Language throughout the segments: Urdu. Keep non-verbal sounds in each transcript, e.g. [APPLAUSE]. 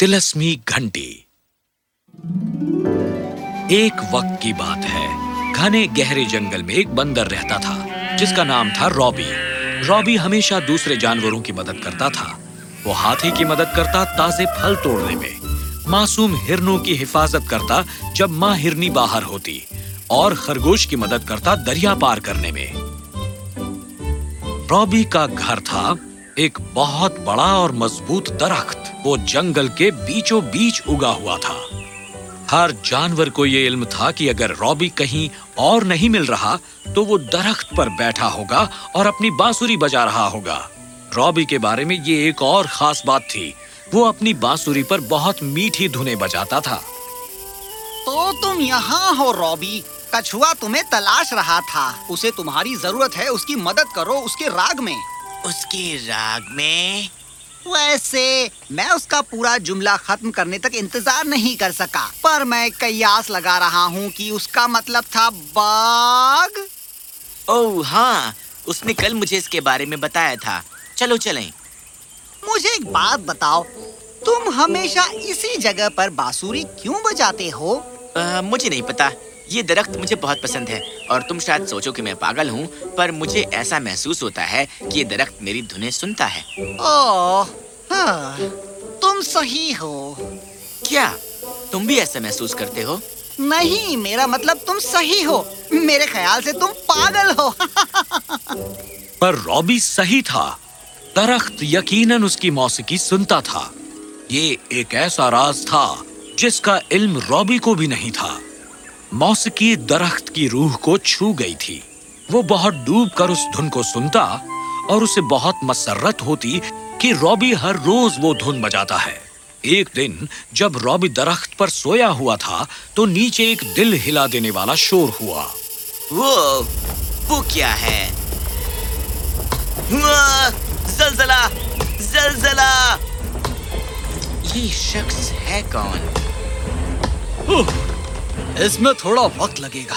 تلسمی گھنٹی۔ ایک وقت کی بات ہے۔ گھنے گہرے جنگل میں ایک بندر رہتا تھا، جس کا نام تھا رابی۔ رابی ہمیشہ دوسرے جانوروں کی مدد کرتا تھا۔ وہ ہاتھی کی مدد کرتا، تازے پھل توڑنے میں۔ معصوم ہرنوں کی حفاظت کرتا جب ماں ہرنی باہر ہوتی، اور خرگوش کی مدد کرتا دریا پار کرنے میں۔ روبی کا گھر تھا ایک بہت بڑا اور مضبوط درخت وہ جنگل کے بیچو بیچ اگا ہوا تھا۔ ہر جانور کو یہ علم تھا کہ اگر روبی کہیں اور نہیں مل رہا تو وہ درخت پر بیٹھا ہوگا اور اپنی بانسری بجا رہا ہوگا۔ رابی کے بارے میں یہ ایک اور خاص بات تھی۔ وہ اپنی بانسری پر بہت میٹھی دھنے بجاتا تھا۔ تو تم یہاں ہو روبی۔ کچھوا تمہیں تلاش رہا تھا۔ اسے تمہاری ضرورت ہے، اس کی مدد کرو اس کے راگ میں۔ اس کی راگ میں۔ ویسے میں اس کا پورا جملہ ختم کرنے تک انتظار نہیں کر سکا پر میں قیاس لگا رہا ہوں کہ اس کا مطلب تھا باغ۔ او ہاں اس نے کل مجھے اس کے بارے میں بتایا تھا۔ چلو چلیں۔ مجھے ایک بات بتاؤ تم ہمیشہ اسی جگہ پر باسوری کیوں بجاتے ہو؟ مجھے نہیں پتا۔ یہ درخت مجھے بہت پسند ہے اور تم شاید سوچو کہ میں پاگل ہوں پر مجھے ایسا محسوس ہوتا ہے کہ یہ درخت میری دھنیں سنتا ہے۔ اوہ ہاں، تم صحیح ہو۔ کیا؟ تم بھی ایسا محسوس کرتے ہو؟ نہیں میرا مطلب تم صحیح ہو۔ میرے خیال سے تم پاگل ہو۔ پر رابی صحیح تھا۔ درخت یقیناً اس کی موسیقی سنتا تھا۔ یہ ایک ایسا راز تھا جس کا علم رابی کو بھی نہیں تھا۔ موسیقی درخت کی روح کو چھو گئی تھی۔ وہ بہت ڈوب کر اس دھن کو سنتا اور اسے بہت مسرت ہوتی کہ روبی ہر روز وہ دھن بجاتا ہے۔ ایک دن جب روبی درخت پر سویا ہوا تھا تو نیچے ایک دل ہلا دینے والا شور ہوا۔ وہ وہ کیا ہے؟ زلزلہ زلزلہ۔ یہ شخص ہے کون؟ اس میں تھوڑا وقت لگے گا۔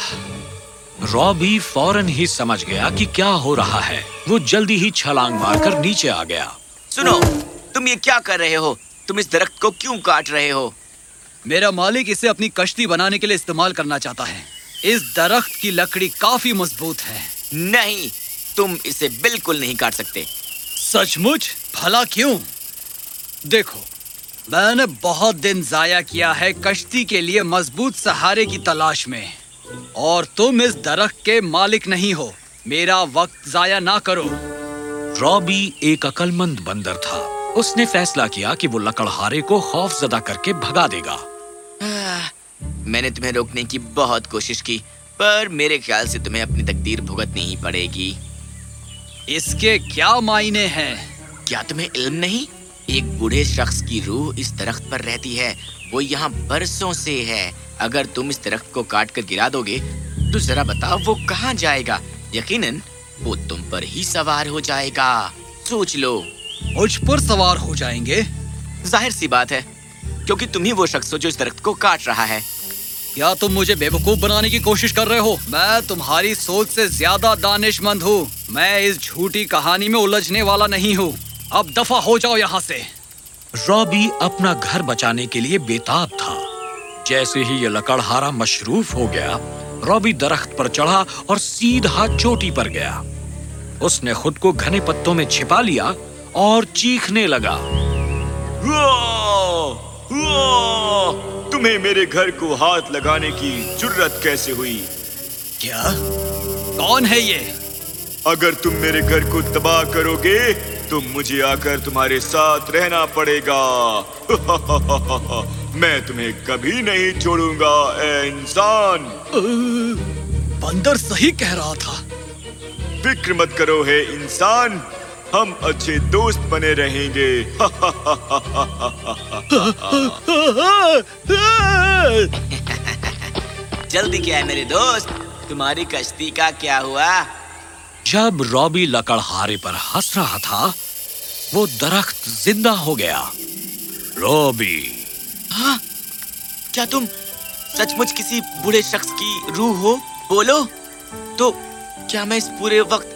رابی فوراً ہی سمجھ گیا کہ کیا ہو رہا ہے۔ وہ جلدی ہی چھلانگ مار کر نیچے آ گیا۔ سنو تم یہ کیا کر رہے ہو؟ تم اس درخت کو کیوں کاٹ رہے ہو؟ میرا مالک اسے اپنی کشتی بنانے کے لیے استعمال کرنا چاہتا ہے۔ اس درخت کی لکڑی کافی مضبوط ہے۔ نہیں تم اسے بالکل نہیں کاٹ سکتے۔ سچ مچ بھلا کیوں؟ دیکھو میں نے بہت دن ضائع کیا ہے کشتی کے لیے مضبوط سہارے کی تلاش میں۔ اور تم اس درخت کے مالک نہیں ہو۔ میرا وقت ضائع نہ کرو۔ رابی ایک اکل مند بندر تھا۔ اس نے فیصلہ کیا کہ وہ لکڑہارے کو خوف زدہ کر کے بھگا دے گا۔ میں نے تمہیں روکنے کی بہت کوشش کی پر میرے خیال سے تمہیں اپنی تقدیر بھگتنی ہی پڑے گی۔ اس کے کیا معنی ہیں؟ کیا تمہیں علم نہیں؟ ایک بوڑھے شخص کی روح اس درخت پر رہتی ہے۔ وہ یہاں برسوں سے ہے۔ اگر تم اس درخت کو کاٹ کر گرا دو گے تو ذرا بتاؤ وہ کہاں جائے گا۔ یقیناً وہ تم پر ہی سوار ہو جائے گا۔ سوچ لو۔ مجھ پر سوار ہو جائیں گے؟ ظاہر سی بات ہے کیونکہ تم ہی وہ شخص ہو جو اس درخت کو کاٹ رہا ہے۔ کیا تم مجھے بے وقوف بنانے کی کوشش کر رہے ہو؟ میں تمہاری سوچ سے زیادہ دانش مند ہوں۔ میں اس جھوٹی کہانی میں الجھنے والا نہیں ہوں۔ اب دفع ہو جاؤ یہاں سے۔ رابی اپنا گھر بچانے کے لیے بےتاب تھا۔ جیسے ہی یہ لکڑہارا مشروف ہو گیا رابی درخت پر چڑھا اور سیدھا چوٹی پر گیا۔ اس نے خود کو گھنے پتوں میں چھپا لیا اور چیخنے لگا۔ تمہیں میرے گھر کو ہاتھ لگانے کی جرت کیسے ہوئی؟ کیا؟ کون ہے یہ؟ اگر تم میرے گھر کو تباہ کرو گے تم مجھے آ کر تمہارے ساتھ رہنا پڑے گا۔ [LAUGHS] میں تمہیں کبھی نہیں چھوڑوں گا اے انسان۔ بندر صحیح کہہ رہا تھا۔ فکر مت کرو ہے انسان ہم اچھے دوست بنے رہیں گے۔ [LAUGHS] جلدی کیا ہے میرے دوست؟ تمہاری کشتی کا کیا ہوا؟ جب رابی لکڑہارے پر ہنس رہا تھا وہ درخت زندہ ہو گیا۔ روبی۔ ہاں کیا تم سچ مچ کسی بوڑھے شخص کی روح ہو؟ بولو۔ تو کیا میں اس پورے وقت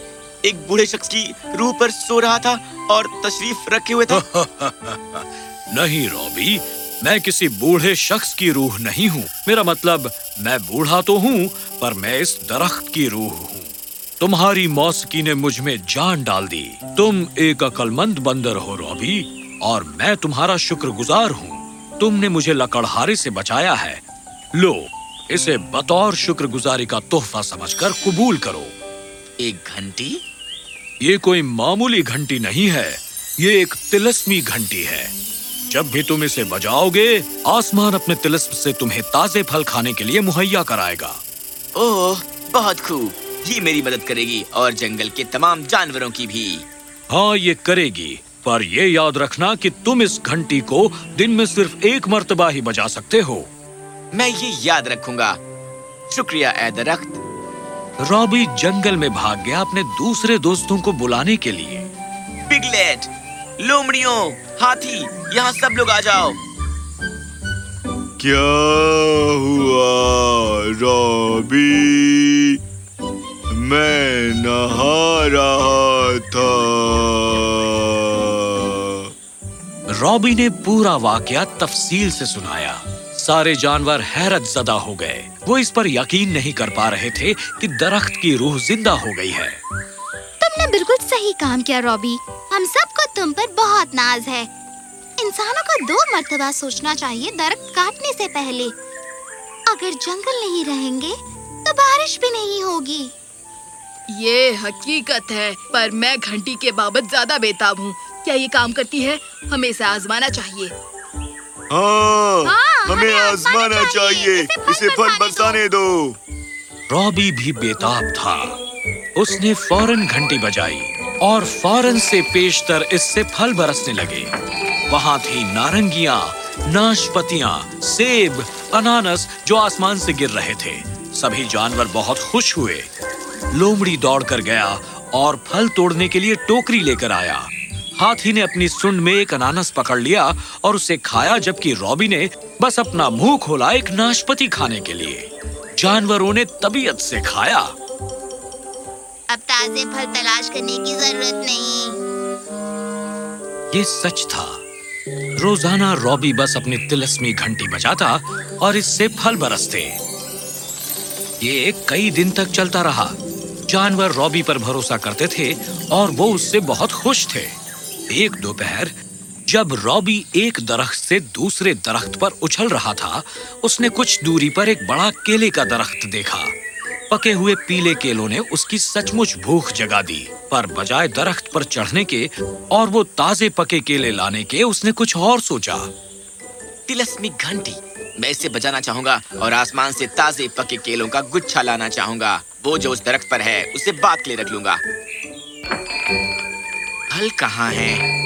ایک بوڑھے شخص کی روح پر سو رہا تھا اور تشریف رکھے ہوئے تھا [LAUGHS] نہیں روبی میں کسی بوڑھے شخص کی روح نہیں ہوں۔ میرا مطلب میں بوڑھا تو ہوں پر میں اس درخت کی روح ہوں۔ تمہاری موسیقی نے مجھ میں جان ڈال دی۔ تم ایک عقل مند بندر ہو روبی اور میں تمہارا شکر گزار ہوں۔ تم نے مجھے لکڑہارے سے بچایا ہے۔ لو اسے بطور شکر گزاری کا تحفہ سمجھ کر قبول کرو۔ ایک گھنٹی؟ یہ کوئی معمولی گھنٹی نہیں ہے یہ ایک تلسمی گھنٹی ہے۔ جب بھی تم اسے بجاؤ گے آسمان اپنے تلسم سے تمہیں تازے پھل کھانے کے لیے مہیا کرائے گا۔ اوہ بہت خوب۔ بھی میری مدد کرے گی اور جنگل کے تمام جانوروں کی بھی۔ ہاں یہ کرے گی پر یہ یاد رکھنا کہ تم اس گھنٹی کو دن میں صرف ایک مرتبہ ہی بجا سکتے ہو۔ میں یہ یاد رکھوں گا۔ شکریہ اے درخت۔ رابی جنگل میں بھاگ گیا اپنے دوسرے دوستوں کو بلانے کے لیے۔ پگلیٹ لومڑیوں ہاتھی یہاں سب لوگ آ جاؤ۔ کیا ہوا رابی؟ میں نہا رہا تھا۔ رابی نے پورا واقعہ تفصیل سے سنایا۔ سارے جانور حیرت زدہ ہو گئے۔ وہ اس پر یقین نہیں کر پا رہے تھے کہ درخت کی روح زندہ ہو گئی ہے۔ تم نے بالکل صحیح کام کیا رابی۔ ہم سب کو تم پر بہت ناز ہے۔ انسانوں کو دو مرتبہ سوچنا چاہیے درخت کاٹنے سے پہلے۔ اگر جنگل نہیں رہیں گے تو بارش بھی نہیں ہوگی۔ یہ حقیقت ہے پر میں گھنٹی کے بابت زیادہ بےتاب ہوں۔ کیا یہ کام کرتی ہے؟ ہمیں اسے آزمانا چاہیے۔ ہاں، ہاں، ہمیں آزمانا چاہیے۔ اسے پھل برسانے دو۔ رابی بھی بےتاب تھا۔ اس نے فوراً گھنٹی بجائی اور فوراً سے پیشتر اس سے پھل برسنے لگے۔ وہاں تھی نارنگیاں ناشپتیاں سیب انانس جو آسمان سے گر رہے تھے۔ سبھی جانور بہت خوش ہوئے۔ لومڑی دوڑ کر گیا اور پھل توڑنے کے لیے ٹوکری لے کر آیا۔ ہاتھی نے اپنی سنڈ میں ایک انانس پکڑ لیا اور اسے کھایا جبکہ روبی نے بس اپنا منہ کھولا ایک ناشپتی کھانے کے لیے۔ جانوروں نے طبیعت سے کھایا۔ اب تازے پھل تلاش کرنے کی ضرورت نہیں۔ یہ سچ تھا۔ روزانہ روبی بس اپنی تلسمی گھنٹی بجاتا اور اس سے پھل برستے۔ یہ کئی دن تک چلتا رہا۔ جانور روبی پر بھروسہ کرتے تھے اور وہ اس سے بہت خوش تھے۔ ایک دوپہر، جب روبی ایک درخت سے دوسرے درخت پر اچھل رہا تھا، اس نے کچھ دوری پر ایک بڑا کیلے کا درخت دیکھا۔ پکے ہوئے پیلے کیلوں نے اس کی سچ مچ بھوک جگا دی۔ پر بجائے درخت پر چڑھنے کے اور وہ تازے پکے کیلے لانے کے، اس نے کچھ اور سوچا۔ تلسمی گھنٹی میں اس سے بجانا چاہوں گا اور آسمان سے تازے پکے کیلوں کا گچھا لانا چاہوں گا۔ وہ جو اس درخت پر ہے اسے بات کے لیے رکھ لوں گا۔ پھل کہاں ہے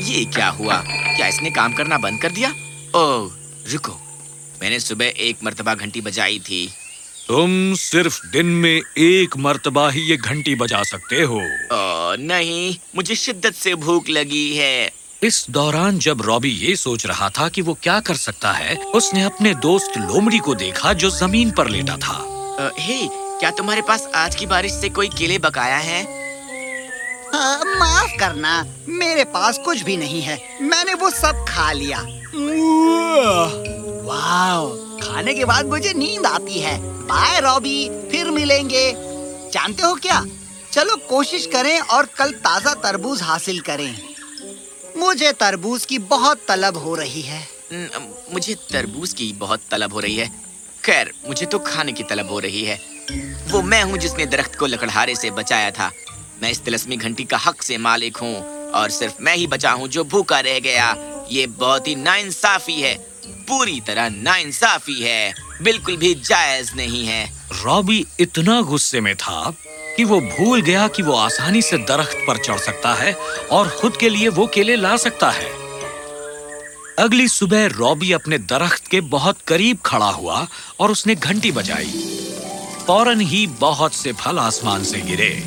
یہ کیا ہوا؟ کیا اس نے کام کرنا بند کر دیا؟ او رکو۔ میں نے صبح ایک مرتبہ گھنٹی بجائی تھی۔ تم صرف دن میں ایک مرتبہ ہی یہ گھنٹی بجا سکتے ہو۔ او نہیں۔ مجھے شدت سے بھوک لگی ہے۔ اس دوران جب رابی یہ سوچ رہا تھا کہ وہ کیا کر سکتا ہے، اس نے اپنے دوست لومڑی کو دیکھا جو زمین پر لیٹا تھا۔ ہی، کیا تمہارے پاس آج کی بارش سے کوئی کیلے بکایا ہے معاف کرنا، میرے پاس کچھ بھی نہیں ہے۔ میں نے وہ سب کھا لیا۔ واو، کھانے کے بعد مجھے نیند آتی ہے۔ بائے رابی پھر ملیں گے۔ جانتے ہو کیا؟ چلو کوشش کریں اور کل تازہ تربوز حاصل کریں۔ مجھے تربوز کی بہت طلب ہو رہی ہے۔ مجھے تربوز کی بہت طلب ہو رہی ہے۔ خیر مجھے تو کھانے کی طلب ہو رہی ہے۔ وہ میں ہوں جس نے درخت کو لکڑہارے سے بچایا تھا۔ میں اس تلسمی گھنٹی کا حق سے مالک ہوں اور صرف میں ہی بچا ہوں جو بھوکا رہ گیا۔ یہ بہت ہی ناانصافی ہے۔ پوری طرح ناانصافی ہے۔ بالکل بھی جائز نہیں ہے۔ رابی اتنا غصے میں تھا کہ وہ بھول گیا کہ وہ آسانی سے درخت پر چڑھ سکتا ہے اور خود کے لیے وہ کیلے لا سکتا ہے۔ اگلی صبح روبی اپنے درخت کے بہت قریب کھڑا ہوا اور اس نے گھنٹی بجائی۔ فوراً ہی بہت سے پھل آسمان سے گرے۔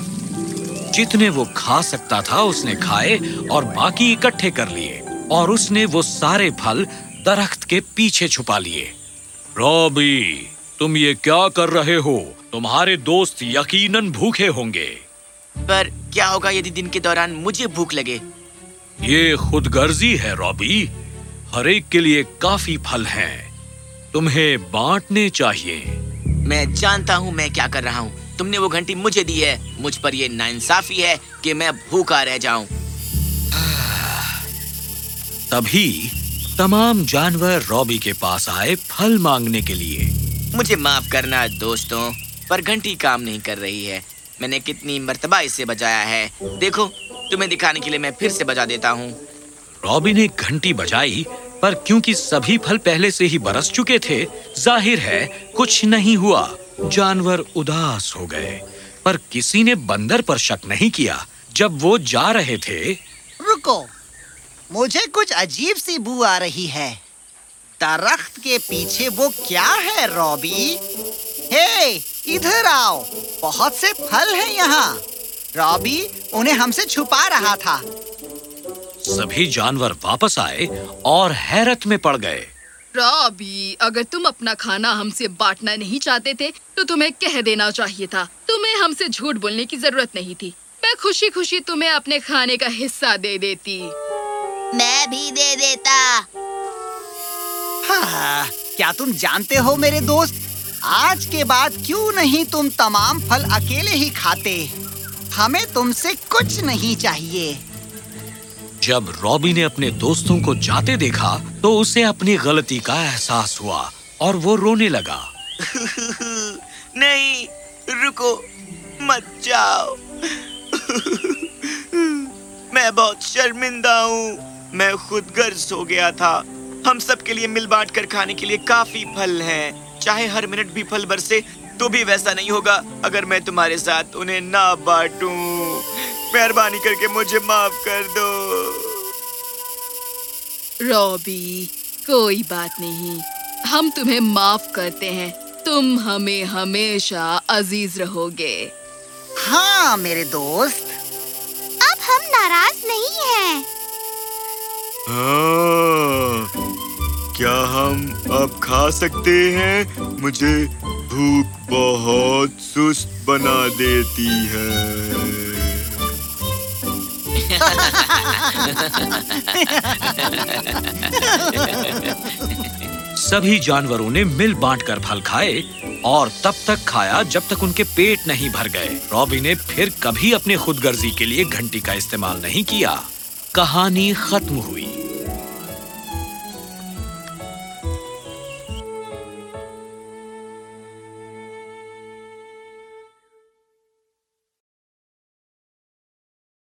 جتنے وہ کھا سکتا تھا اس نے کھائے اور باقی اکٹھے کر لیے اور اس نے وہ سارے پھل درخت کے پیچھے چھپا لیے۔ روبی، تم یہ کیا کر رہے ہو؟ تمہارے دوست یقیناً بھوکے ہوں گے۔ پر کیا ہوگا یدی دن کے دوران مجھے بھوک لگے؟ یہ خود غرضی ہے رابی۔ ہر ایک کے لیے کافی پھل ہیں۔ تمہیں بانٹنے چاہیے۔ میں جانتا ہوں میں کیا کر رہا ہوں۔ تم نے وہ گھنٹی مجھے دی ہے۔ مجھ پر یہ ناانصافی ہے کہ میں بھوکا رہ جاؤں۔ تبھی تمام جانور روبی کے پاس آئے پھل مانگنے کے لیے۔ مجھے معاف کرنا دوستوں۔ پر گھنٹی کام نہیں کر رہی ہے۔ میں نے کتنی مرتبہ اسے بجایا ہے۔ دیکھو تمہیں دکھانے کے لیے میں پھر سے بجا دیتا ہوں۔ روبی نے گھنٹی بجائی پر کیونکہ سبھی پھل پہلے سے ہی برس چکے تھے ظاہر ہے کچھ نہیں ہوا۔ جانور اداس ہو گئے پر کسی نے بندر پر شک نہیں کیا۔ جب وہ جا رہے تھے۔ رکو مجھے کچھ عجیب سی بو آ رہی ہے۔ درخت کے پیچھے وہ کیا ہے رابی؟ ہے ادھر آؤ۔ بہت سے پھل ہیں یہاں۔ رابی انہیں ہم سے چھپا رہا تھا۔ سبھی جانور واپس آئے اور حیرت میں پڑ گئے۔ رابی اگر تم اپنا کھانا ہم سے بانٹنا نہیں چاہتے تھے تو تمہیں کہہ دینا چاہیے تھا۔ تمہیں ہم سے جھوٹ بولنے کی ضرورت نہیں تھی۔ میں خوشی خوشی تمہیں اپنے کھانے کا حصہ دے دیتی۔ میں بھی دے دیتا۔ ہاں کیا تم جانتے ہو میرے دوست؟ آج کے بعد کیوں نہیں تم تمام پھل اکیلے ہی کھاتے؟ ہمیں تم سے کچھ نہیں چاہیے۔ جب رابی نے اپنے دوستوں کو جاتے دیکھا تو اسے اپنی غلطی کا احساس ہوا اور وہ رونے لگا۔ [LAUGHS] نہیں رکو مت جاؤ۔ [LAUGHS] میں بہت شرمندہ ہوں۔ میں خود غرض ہو گیا تھا۔ ہم سب کے لیے مل بانٹ کر کھانے کے لیے کافی پھل ہیں۔ چاہے ہر منٹ بھی پھل برسے تو بھی ویسا نہیں ہوگا۔ اگر میں تمہارے ساتھ انہیں نہ بانٹوں مہربانی کر کے مجھے معاف کر دو۔ روبی کوئی بات نہیں۔ ہم تمہیں معاف کرتے ہیں۔ تم ہمیں ہمیشہ عزیز رہو گے۔ ہاں میرے دوست۔ اب ہم ناراض نہیں ہیں۔ ہاں۔ کیا ہم اب کھا سکتے ہیں؟ مجھے بھوک بہت سست بنا دیتی ہے۔ سبھی جانوروں نے مل بانٹ کر پھل کھائے اور تب تک کھایا جب تک ان کے پیٹ نہیں بھر گئے۔ رابی نے پھر کبھی اپنے خود گرزی کے لیے گھنٹی کا استعمال نہیں کیا۔ کہانی ختم ہوئی۔